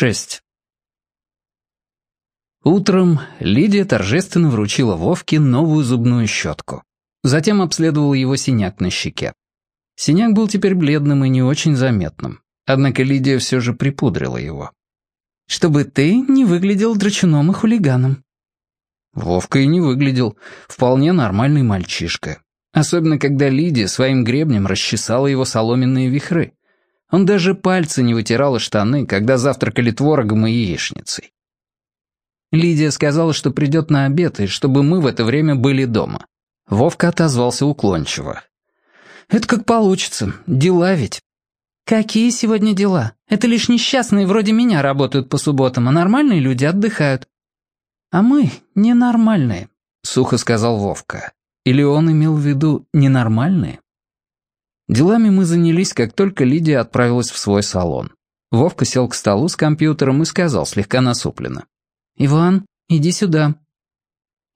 6. Утром Лидия торжественно вручила Вовке новую зубную щетку. Затем обследовала его синяк на щеке. Синяк был теперь бледным и не очень заметным. Однако Лидия все же припудрила его. «Чтобы ты не выглядел драчуном и хулиганом». Вовка и не выглядел. Вполне нормальный мальчишка. Особенно, когда Лидия своим гребнем расчесала его соломенные вихры. Он даже пальцы не вытирал из штаны, когда завтракали творогом и яичницей. Лидия сказала, что придет на обед, и чтобы мы в это время были дома. Вовка отозвался уклончиво. «Это как получится. Дела ведь». «Какие сегодня дела? Это лишь несчастные вроде меня работают по субботам, а нормальные люди отдыхают». «А мы ненормальные», — сухо сказал Вовка. Или он имел в виду ненормальные? Делами мы занялись, как только Лидия отправилась в свой салон. Вовка сел к столу с компьютером и сказал слегка насупленно. «Иван, иди сюда».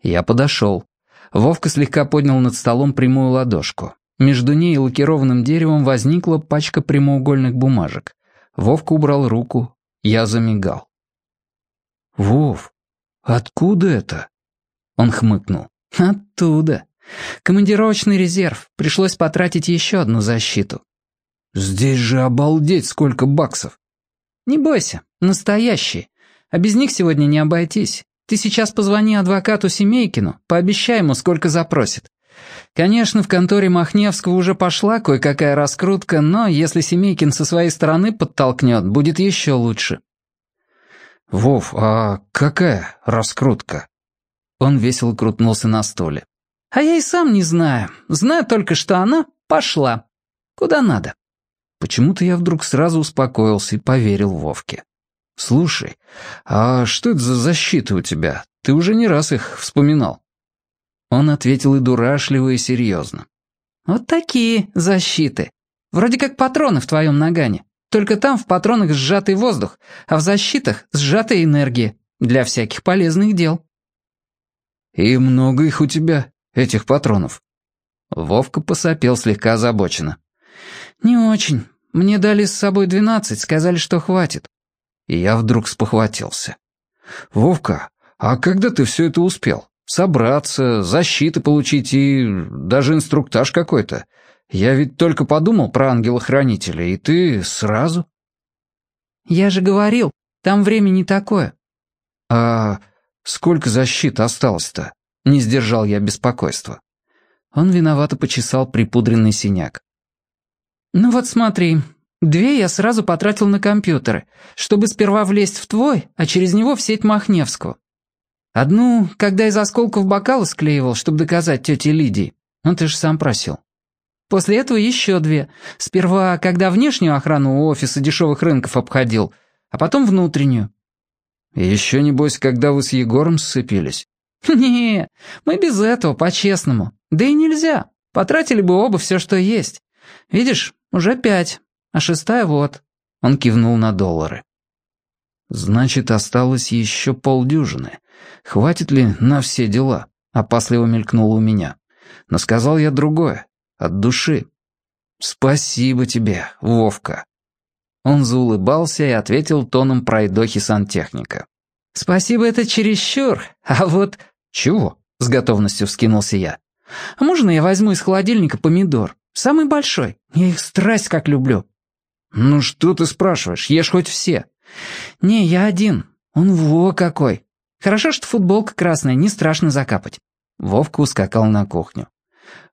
Я подошел. Вовка слегка поднял над столом прямую ладошку. Между ней и лакированным деревом возникла пачка прямоугольных бумажек. Вовка убрал руку, я замигал. «Вов, откуда это?» Он хмыкнул. «Оттуда. Командировочный резерв. Пришлось потратить еще одну защиту. Здесь же обалдеть сколько баксов. Не бойся, настоящие. А без них сегодня не обойтись. Ты сейчас позвони адвокату Семейкину, пообещай ему, сколько запросит. Конечно, в конторе Махневского уже пошла кое-какая раскрутка, но если Семейкин со своей стороны подтолкнет, будет еще лучше. «Вов, а какая раскрутка?» Он весело крутнулся на столе. А я и сам не знаю. Знаю только, что она пошла. Куда надо. Почему-то я вдруг сразу успокоился и поверил Вовке. «Слушай, а что это за защита у тебя? Ты уже не раз их вспоминал». Он ответил и дурашливо, и серьезно. «Вот такие защиты. Вроде как патроны в твоем нагане. Только там в патронах сжатый воздух, а в защитах сжатая энергия. Для всяких полезных дел». «И много их у тебя?» Этих патронов?» Вовка посопел слегка озабоченно. «Не очень. Мне дали с собой двенадцать, сказали, что хватит». И я вдруг спохватился. «Вовка, а когда ты все это успел? Собраться, защиты получить и даже инструктаж какой-то? Я ведь только подумал про ангела-хранителя, и ты сразу...» «Я же говорил, там время не такое». «А сколько защит осталось-то?» Не сдержал я беспокойства. Он виновато почесал припудренный синяк. «Ну вот смотри, две я сразу потратил на компьютеры, чтобы сперва влезть в твой, а через него в сеть Махневского. Одну, когда из осколков бокала склеивал, чтобы доказать тете Лидии. Ну ты же сам просил. После этого еще две. Сперва, когда внешнюю охрану у офиса дешевых рынков обходил, а потом внутреннюю. И еще, небось, когда вы с Егором сцепились. «Не, мы без этого, по-честному. Да и нельзя. Потратили бы оба все, что есть. Видишь, уже пять, а шестая вот». Он кивнул на доллары. «Значит, осталось еще полдюжины. Хватит ли на все дела?» Опасливо мелькнуло у меня. Но сказал я другое, от души. «Спасибо тебе, Вовка». Он заулыбался и ответил тоном пройдохи сантехника. «Спасибо, это чересчур, а вот «Чего?» — с готовностью вскинулся я. «А можно я возьму из холодильника помидор? Самый большой. Я их страсть как люблю». «Ну что ты спрашиваешь? Ешь хоть все». «Не, я один. Он во какой. Хорошо, что футболка красная, не страшно закапать». Вовка ускакал на кухню.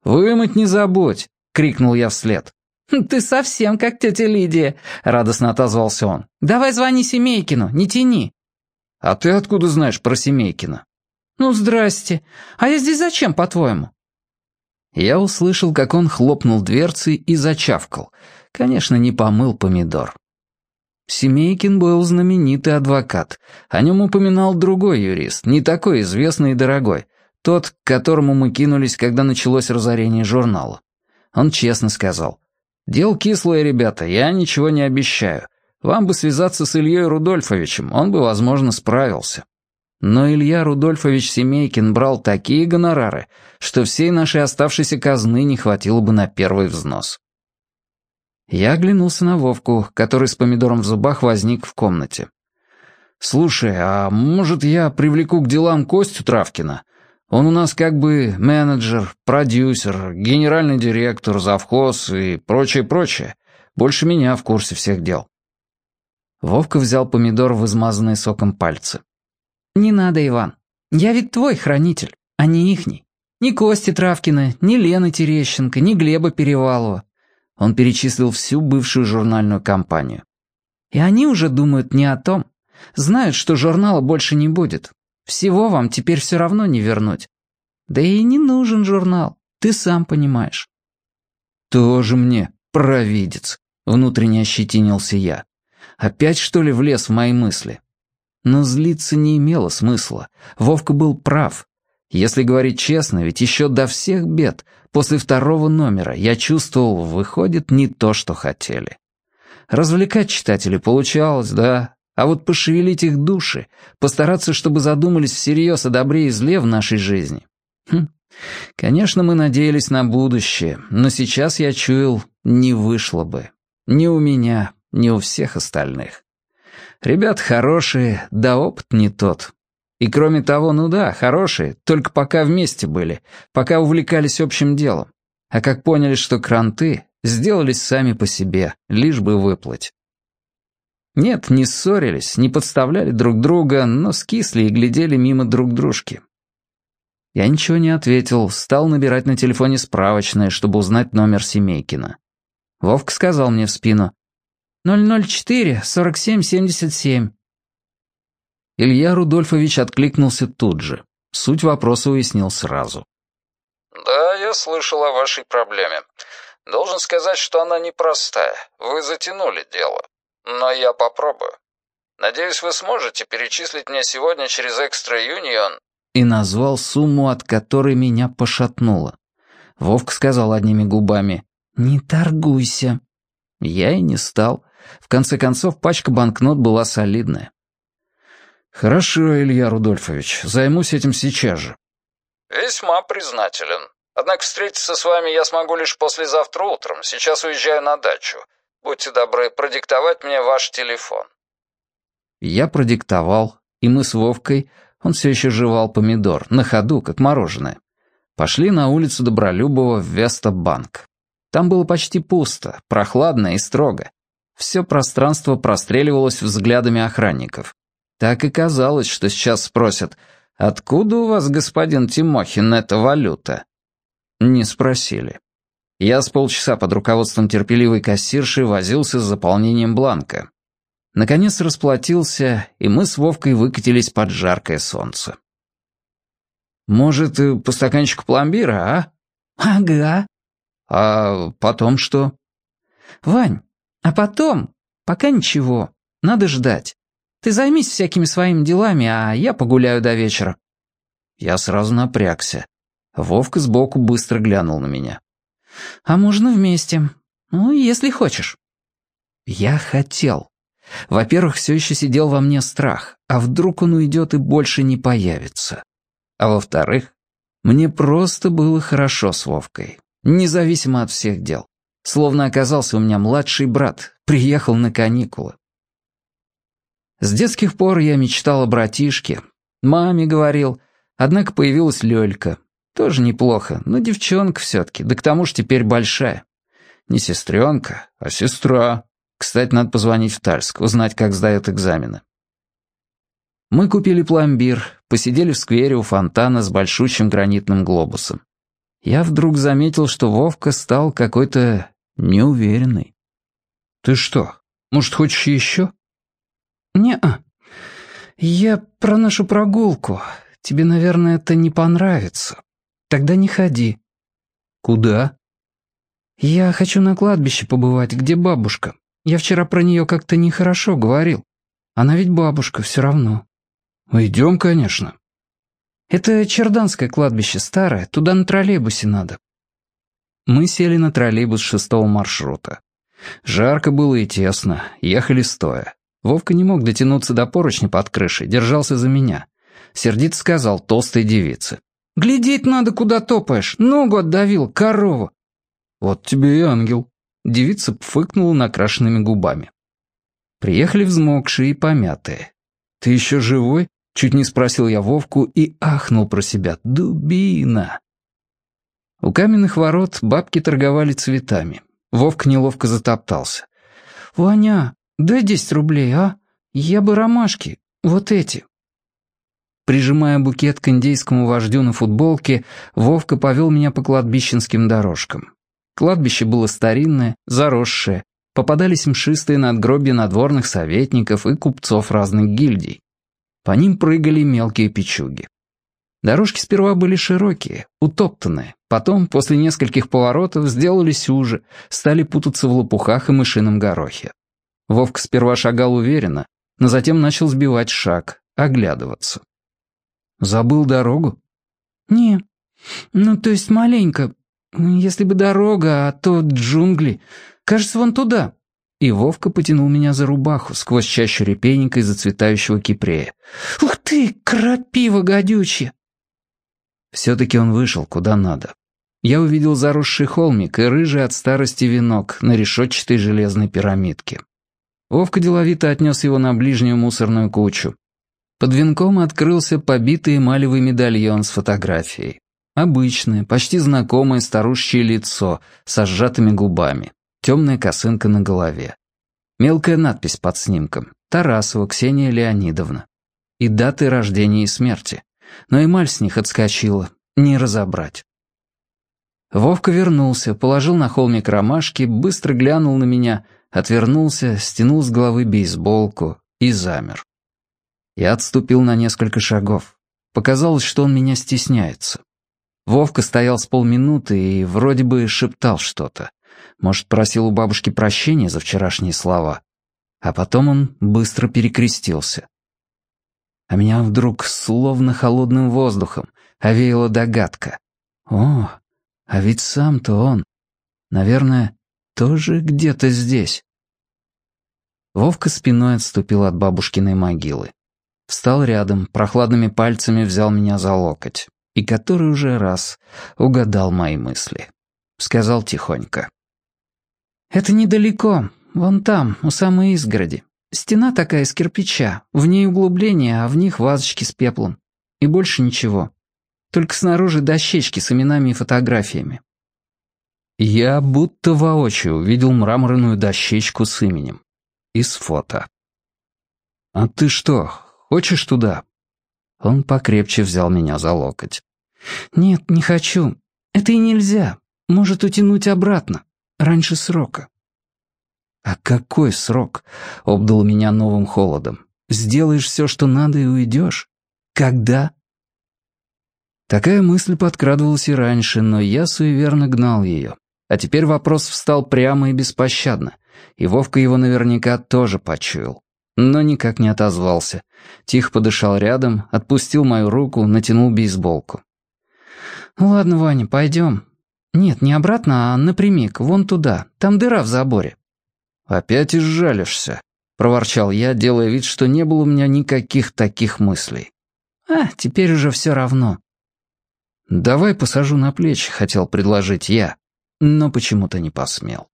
«Вымыть не забудь!» — крикнул я вслед. «Хм, «Ты совсем как тетя Лидия», — радостно отозвался он. «Давай звони Семейкину, не тяни». «А ты откуда знаешь про Семейкина?» «Ну, здрасте. А я здесь зачем, по-твоему?» Я услышал, как он хлопнул дверцей и зачавкал. Конечно, не помыл помидор. Семейкин был знаменитый адвокат. О нем упоминал другой юрист, не такой известный и дорогой. Тот, к которому мы кинулись, когда началось разорение журнала. Он честно сказал. «Дел кислое, ребята, я ничего не обещаю. Вам бы связаться с Ильей Рудольфовичем, он бы, возможно, справился». Но Илья Рудольфович Семейкин брал такие гонорары, что всей нашей оставшейся казны не хватило бы на первый взнос. Я оглянулся на Вовку, который с помидором в зубах возник в комнате. «Слушай, а может, я привлеку к делам Костю Травкина? Он у нас как бы менеджер, продюсер, генеральный директор, завхоз и прочее-прочее. Больше меня в курсе всех дел». Вовка взял помидор в измазанные соком пальцы. «Не надо, Иван. Я ведь твой хранитель, а не ихний. Ни Кости Травкина, ни Лены Терещенко, ни Глеба Перевалова». Он перечислил всю бывшую журнальную компанию. «И они уже думают не о том. Знают, что журнала больше не будет. Всего вам теперь все равно не вернуть. Да и не нужен журнал, ты сам понимаешь». «Тоже мне провидец», — внутренне ощетинился я. Опять, что ли, влез в мои мысли? Но злиться не имело смысла. Вовка был прав. Если говорить честно, ведь еще до всех бед, после второго номера, я чувствовал, выходит, не то, что хотели. Развлекать читателей получалось, да, а вот пошевелить их души, постараться, чтобы задумались всерьез о добре и зле в нашей жизни. Хм. Конечно, мы надеялись на будущее, но сейчас я чуял, не вышло бы. Ни у меня, не у всех остальных. Ребят хорошие, да опыт не тот. И кроме того, ну да, хорошие, только пока вместе были, пока увлекались общим делом. А как поняли, что кранты, сделались сами по себе, лишь бы выплыть. Нет, не ссорились, не подставляли друг друга, но скисли и глядели мимо друг дружки. Я ничего не ответил, стал набирать на телефоне справочное, чтобы узнать номер Семейкина. Вовка сказал мне в спину, 004-47-77». Илья Рудольфович откликнулся тут же. Суть вопроса уяснил сразу. «Да, я слышал о вашей проблеме. Должен сказать, что она непростая. Вы затянули дело. Но я попробую. Надеюсь, вы сможете перечислить мне сегодня через Экстра Юнион...» И назвал сумму, от которой меня пошатнуло. Вовка сказал одними губами «Не торгуйся». Я и не стал. Конце концов, пачка банкнот была солидная. «Хорошо, Илья Рудольфович, займусь этим сейчас же». «Весьма признателен. Однако встретиться с вами я смогу лишь послезавтра утром. Сейчас уезжаю на дачу. Будьте добры продиктовать мне ваш телефон». Я продиктовал, и мы с Вовкой, он все еще жевал помидор, на ходу, как мороженое, пошли на улицу Добролюбова в Веста-банк. Там было почти пусто, прохладно и строго. Все пространство простреливалось взглядами охранников. Так и казалось, что сейчас спросят, «Откуда у вас, господин Тимохин, эта валюта?» Не спросили. Я с полчаса под руководством терпеливой кассирши возился с заполнением бланка. Наконец расплатился, и мы с Вовкой выкатились под жаркое солнце. «Может, по стаканчику пломбира, а?» «Ага». «А потом что?» «Вань, а потом, пока ничего, надо ждать. Ты займись всякими своими делами, а я погуляю до вечера». Я сразу напрягся. Вовка сбоку быстро глянул на меня. «А можно вместе. Ну, если хочешь». Я хотел. Во-первых, все еще сидел во мне страх, а вдруг он уйдет и больше не появится. А во-вторых, мне просто было хорошо с Вовкой, независимо от всех дел. Словно оказался у меня младший брат, приехал на каникулы. С детских пор я мечтал о братишке. Маме говорил, однако появилась Лёлька. Тоже неплохо, но девчонка все-таки, да к тому же теперь большая. Не сестренка, а сестра. Кстати, надо позвонить в Тальск, узнать, как сдают экзамены. Мы купили пломбир, посидели в сквере у фонтана с большущим гранитным глобусом. Я вдруг заметил, что Вовка стал какой-то неуверенный. «Ты что, может, хочешь еще?» «Не-а. Я про нашу прогулку. Тебе, наверное, это не понравится. Тогда не ходи». «Куда?» «Я хочу на кладбище побывать, где бабушка. Я вчера про нее как-то нехорошо говорил. Она ведь бабушка все равно». «Идем, конечно». «Это Черданское кладбище старое, туда на троллейбусе надо. Мы сели на троллейбус шестого маршрута. Жарко было и тесно, ехали стоя. Вовка не мог дотянуться до поручня под крышей, держался за меня. Сердито сказал толстой девице. «Глядеть надо, куда топаешь, ногу отдавил, корову». «Вот тебе и ангел». Девица пфыкнула накрашенными губами. Приехали взмокшие и помятые. «Ты еще живой?» — чуть не спросил я Вовку и ахнул про себя. «Дубина!» У каменных ворот бабки торговали цветами. Вовка неловко затоптался. «Ваня, дай десять рублей, а? Я бы ромашки, вот эти». Прижимая букет к индейскому вождю на футболке, Вовка повел меня по кладбищенским дорожкам. Кладбище было старинное, заросшее, попадались мшистые надгробья надворных советников и купцов разных гильдий. По ним прыгали мелкие печуги. Дорожки сперва были широкие, утоптанные, потом, после нескольких поворотов, сделались уже, стали путаться в лопухах и мышином горохе. Вовка сперва шагал уверенно, но затем начал сбивать шаг, оглядываться. «Забыл дорогу?» «Не, ну то есть маленько. Если бы дорога, а то джунгли. Кажется, вон туда». И Вовка потянул меня за рубаху сквозь чащу репейника и зацветающего кипрея. «Ух ты, крапива гадючая!» Все-таки он вышел куда надо. Я увидел заросший холмик и рыжий от старости венок на решетчатой железной пирамидке. Вовка деловито отнес его на ближнюю мусорную кучу. Под венком открылся побитый эмалевый медальон с фотографией. Обычное, почти знакомое старущее лицо со сжатыми губами темная косынка на голове. Мелкая надпись под снимком. Тарасова Ксения Леонидовна. И даты рождения и смерти. Но эмаль с них отскочила. Не разобрать. Вовка вернулся, положил на холмик ромашки, быстро глянул на меня, отвернулся, стянул с головы бейсболку и замер. Я отступил на несколько шагов. Показалось, что он меня стесняется. Вовка стоял с полминуты и вроде бы шептал что-то. Может, просил у бабушки прощения за вчерашние слова. А потом он быстро перекрестился. А меня вдруг словно холодным воздухом овеяла догадка. О, а ведь сам-то он, наверное, тоже где-то здесь. Вовка спиной отступил от бабушкиной могилы. Встал рядом, прохладными пальцами взял меня за локоть. И который уже раз угадал мои мысли. Сказал тихонько. «Это недалеко, вон там, у самой изгороди. Стена такая из кирпича, в ней углубление, а в них вазочки с пеплом. И больше ничего. Только снаружи дощечки с именами и фотографиями». Я будто воочию увидел мраморную дощечку с именем. Из фото. «А ты что, хочешь туда?» Он покрепче взял меня за локоть. «Нет, не хочу. Это и нельзя. Может утянуть обратно. Раньше срока». «А какой срок?» — обдал меня новым холодом. «Сделаешь все, что надо, и уйдешь? Когда?» Такая мысль подкрадывалась и раньше, но я суеверно гнал ее. А теперь вопрос встал прямо и беспощадно, и Вовка его наверняка тоже почуял. Но никак не отозвался. Тихо подышал рядом, отпустил мою руку, натянул бейсболку. «Ладно, Ваня, пойдем. «Нет, не обратно, а напрямик, вон туда. Там дыра в заборе». «Опять изжалишься», — проворчал я, делая вид, что не было у меня никаких таких мыслей. «А, теперь уже все равно». «Давай посажу на плечи», — хотел предложить я, но почему-то не посмел.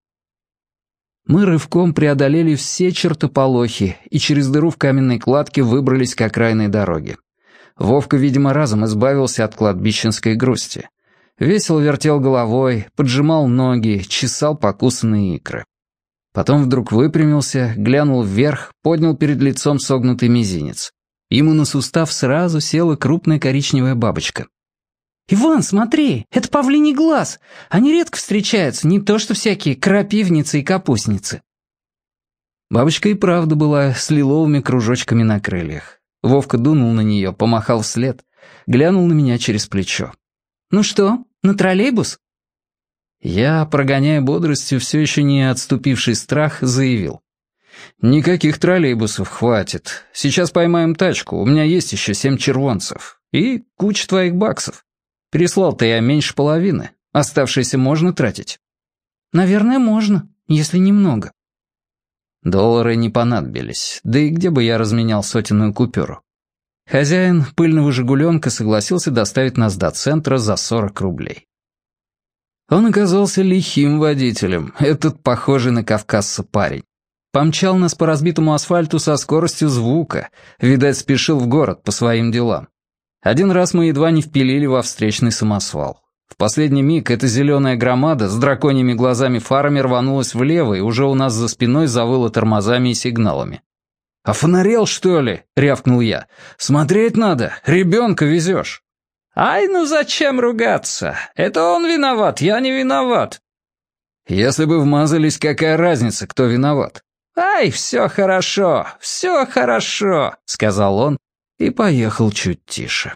Мы рывком преодолели все чертополохи и через дыру в каменной кладке выбрались к окраинной дороге. Вовка, видимо, разом избавился от кладбищенской грусти. Весело вертел головой, поджимал ноги, чесал покусанные икры. Потом вдруг выпрямился, глянул вверх, поднял перед лицом согнутый мизинец. Ему на сустав сразу села крупная коричневая бабочка. «Иван, смотри, это павлиний глаз. Они редко встречаются, не то что всякие крапивницы и капустницы». Бабочка и правда была с лиловыми кружочками на крыльях. Вовка дунул на нее, помахал вслед, глянул на меня через плечо. «Ну что, на троллейбус?» Я, прогоняя бодростью все еще не отступивший страх, заявил. «Никаких троллейбусов хватит. Сейчас поймаем тачку, у меня есть еще семь червонцев. И куча твоих баксов. Переслал-то я меньше половины. Оставшиеся можно тратить?» «Наверное, можно, если немного». Доллары не понадобились, да и где бы я разменял сотенную купюру? Хозяин пыльного «Жигуленка» согласился доставить нас до центра за 40 рублей. Он оказался лихим водителем, этот похожий на кавказца парень. помчал нас по разбитому асфальту со скоростью звука, видать, спешил в город по своим делам. Один раз мы едва не впилили во встречный самосвал. В последний миг эта зеленая громада с драконьими глазами фарами рванулась влево и уже у нас за спиной завыла тормозами и сигналами. «А фонарел, что ли?» — рявкнул я. «Смотреть надо, ребенка везешь». «Ай, ну зачем ругаться? Это он виноват, я не виноват». «Если бы вмазались, какая разница, кто виноват?» «Ай, все хорошо, все хорошо», — сказал он и поехал чуть тише.